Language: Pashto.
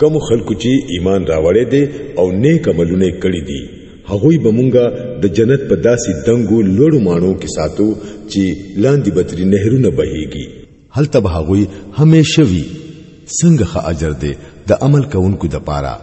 کوم خلکو چې ایمان راوړې دي او نیک عملونه کړې دي هغوی به مونږه د جنت په داسې دنګو لوړو مانو کې ساتو چې لاندې بتري نهرونه بهيږي هلته به هغوی همیشه وي څنګه ښه اجر دي د عمل کوونکو د پاره